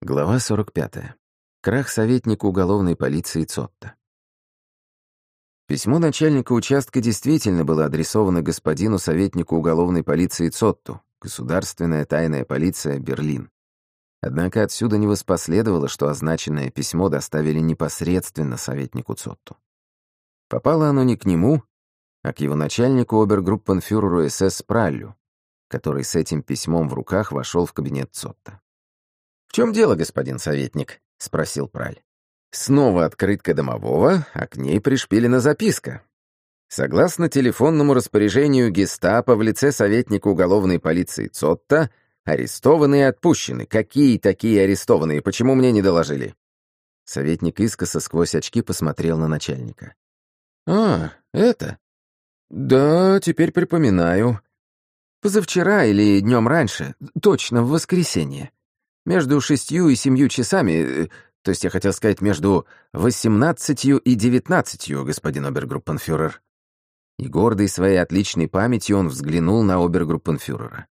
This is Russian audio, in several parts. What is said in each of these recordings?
Глава 45. Крах советника уголовной полиции Цотта. Письмо начальника участка действительно было адресовано господину советнику уголовной полиции Цотту, Государственная тайная полиция, Берлин. Однако отсюда не воспоследовало, что означенное письмо доставили непосредственно советнику Цотту. Попало оно не к нему, а к его начальнику обергруппенфюреру СС Праллю, который с этим письмом в руках вошел в кабинет Цотта. «В чем дело, господин советник?» — спросил Праль. «Снова открытка домового, а к ней пришпилена записка. Согласно телефонному распоряжению гестапо в лице советника уголовной полиции Цотта, арестованные и отпущены. Какие такие арестованные? Почему мне не доложили?» Советник искоса сквозь очки посмотрел на начальника. «А, это? Да, теперь припоминаю. Позавчера или днем раньше, точно в воскресенье. Между шестью и семью часами, э, то есть я хотел сказать между восемнадцатью и девятнадцатью, господин обергруппенфюрер». И гордый своей отличной памятью он взглянул на обергруппенфюрера.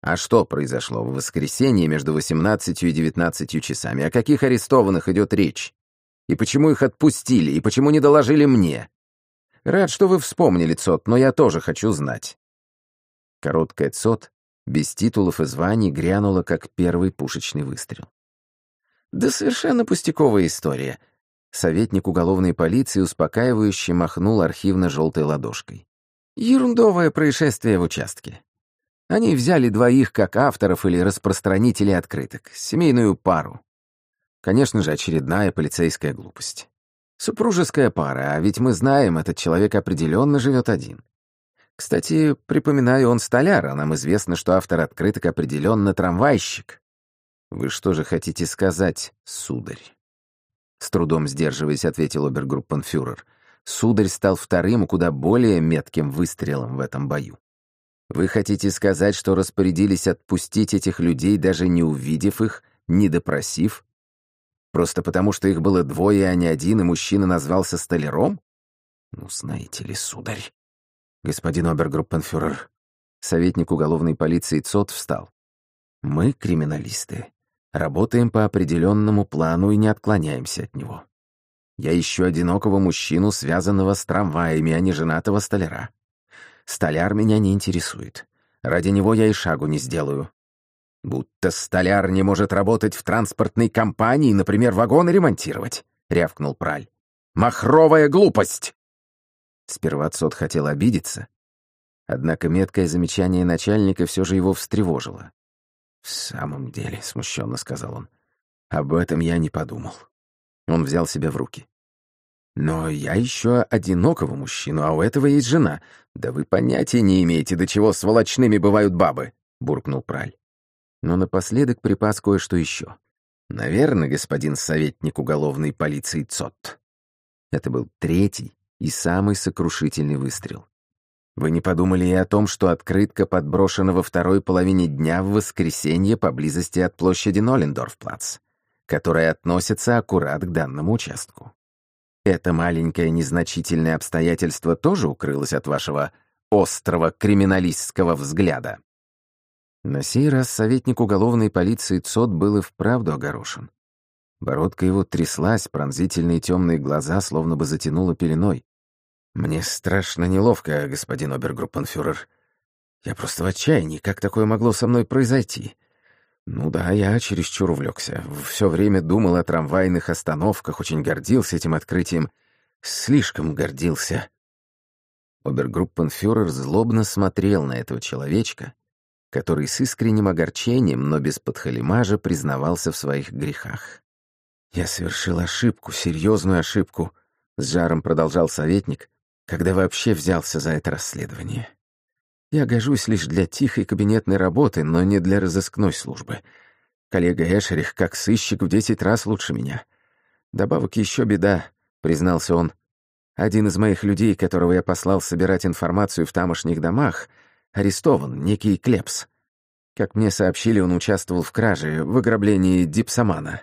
А что произошло в воскресенье между восемнадцатью и девятнадцатью часами? О каких арестованных идет речь? И почему их отпустили? И почему не доложили мне? Рад, что вы вспомнили, Цот, но я тоже хочу знать. Короткая Цот без титулов и званий грянула, как первый пушечный выстрел. «Да совершенно пустяковая история», — советник уголовной полиции успокаивающе махнул архивно-желтой ладошкой. «Ерундовое происшествие в участке. Они взяли двоих как авторов или распространителей открыток, семейную пару. Конечно же, очередная полицейская глупость. Супружеская пара, а ведь мы знаем, этот человек определенно живет один. Кстати, припоминаю, он столяр, а нам известно, что автор открыток определенно трамвайщик. Вы что же хотите сказать, сударь? С трудом сдерживаясь, ответил обергруппенфюрер. Сударь стал вторым, куда более метким выстрелом в этом бою. Вы хотите сказать, что распорядились отпустить этих людей, даже не увидев их, не допросив? Просто потому, что их было двое, а не один, и мужчина назвался столяром? Ну, знаете ли, сударь, «Господин обергруппенфюрер». Советник уголовной полиции ЦОТ встал. «Мы, криминалисты, работаем по определенному плану и не отклоняемся от него. Я ищу одинокого мужчину, связанного с трамваями, а не женатого столяра. Столяр меня не интересует. Ради него я и шагу не сделаю. Будто столяр не может работать в транспортной компании, например, вагоны ремонтировать», — рявкнул Праль. «Махровая глупость!» Сперва Цот хотел обидеться, однако меткое замечание начальника все же его встревожило. «В самом деле», — смущенно сказал он, — «об этом я не подумал». Он взял себя в руки. «Но я еще одинокого мужчину, а у этого есть жена. Да вы понятия не имеете, до чего сволочными бывают бабы», — буркнул Праль. Но напоследок припас кое-что еще. «Наверное, господин советник уголовной полиции Цот». Это был третий и самый сокрушительный выстрел. Вы не подумали и о том, что открытка подброшена во второй половине дня в воскресенье поблизости от площади Ноллендорфплац, которая относится аккурат к данному участку. Это маленькое незначительное обстоятельство тоже укрылось от вашего острого криминалистского взгляда. На сей раз советник уголовной полиции ЦОД был и вправду огорошен. Бородка его тряслась, пронзительные темные глаза словно бы затянуло пеленой. «Мне страшно неловко, господин обергруппенфюрер. Я просто в отчаянии. Как такое могло со мной произойти? Ну да, я чересчур увлекся. Все время думал о трамвайных остановках, очень гордился этим открытием. Слишком гордился». Обергруппенфюрер злобно смотрел на этого человечка, который с искренним огорчением, но без подхалимажа признавался в своих грехах. «Я совершил ошибку, серьезную ошибку», — с жаром продолжал советник, когда вообще взялся за это расследование. Я гожусь лишь для тихой кабинетной работы, но не для разыскной службы. Коллега Эшерих, как сыщик, в десять раз лучше меня. Добавок еще беда, признался он. Один из моих людей, которого я послал собирать информацию в тамошних домах, арестован, некий Клепс. Как мне сообщили, он участвовал в краже, в ограблении дипсомана.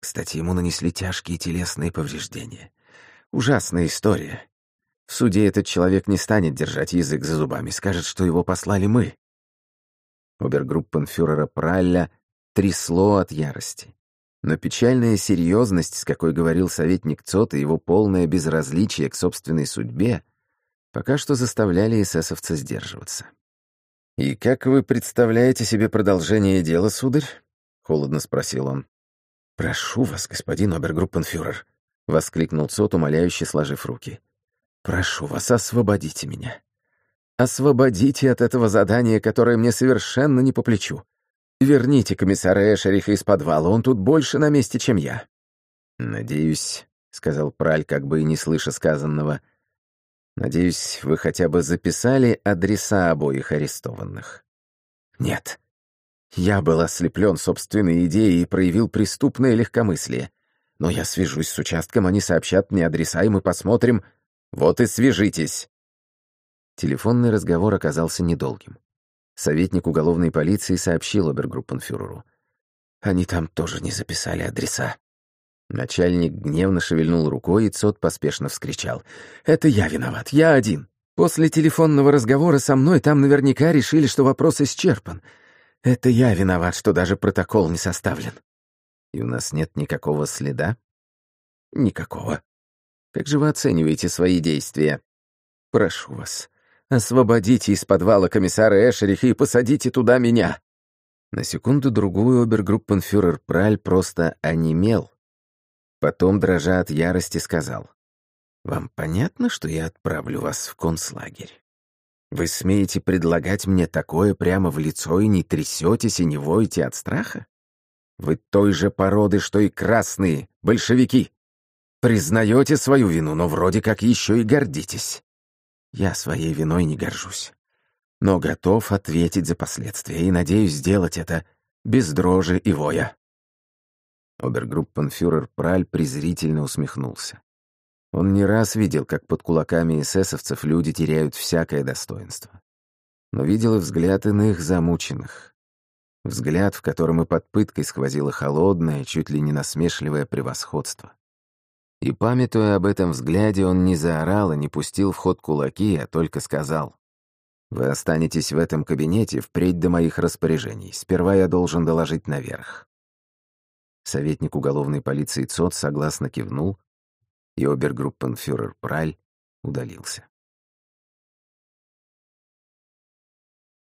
Кстати, ему нанесли тяжкие телесные повреждения. Ужасная история. В суде этот человек не станет держать язык за зубами, скажет, что его послали мы. Обергруппенфюрера Пралля трясло от ярости. Но печальная серьезность, с какой говорил советник Цот, и его полное безразличие к собственной судьбе, пока что заставляли эсэсовца сдерживаться. «И как вы представляете себе продолжение дела, сударь?» — холодно спросил он. «Прошу вас, господин обергруппенфюрер», — воскликнул Цот, умоляюще сложив руки. «Прошу вас, освободите меня. Освободите от этого задания, которое мне совершенно не по плечу. Верните комиссара Эшериха из подвала, он тут больше на месте, чем я». «Надеюсь», — сказал Праль, как бы и не слыша сказанного, «надеюсь, вы хотя бы записали адреса обоих арестованных». «Нет», я был ослеплен собственной идеей и проявил преступное легкомыслие. Но я свяжусь с участком, они сообщат мне адреса, и мы посмотрим. Вот и свяжитесь. Телефонный разговор оказался недолгим. Советник уголовной полиции сообщил обергруппенфюреру. Они там тоже не записали адреса. Начальник гневно шевельнул рукой, и Цот поспешно вскричал. «Это я виноват, я один. После телефонного разговора со мной там наверняка решили, что вопрос исчерпан. Это я виноват, что даже протокол не составлен. И у нас нет никакого следа? Никакого. Как же вы оцениваете свои действия? Прошу вас, освободите из подвала комиссара Эшериха и посадите туда меня. На секунду-другую обергруппенфюрер Праль просто онемел. Потом, дрожа от ярости, сказал, «Вам понятно, что я отправлю вас в концлагерь?» Вы смеете предлагать мне такое прямо в лицо и не трясетесь и не воете от страха? Вы той же породы, что и красные, большевики. Признаете свою вину, но вроде как еще и гордитесь. Я своей виной не горжусь, но готов ответить за последствия и надеюсь сделать это без дрожи и воя. Обергруппенфюрер Праль презрительно усмехнулся. Он не раз видел, как под кулаками эсэсовцев люди теряют всякое достоинство. Но видел и взгляд иных замученных. Взгляд, в котором и под пыткой сквозило холодное, чуть ли не насмешливое превосходство. И, памятуя об этом взгляде, он не заорал и не пустил в ход кулаки, а только сказал, «Вы останетесь в этом кабинете впредь до моих распоряжений. Сперва я должен доложить наверх». Советник уголовной полиции ЦОД согласно кивнул, и обергруппенфюрер Праль удалился.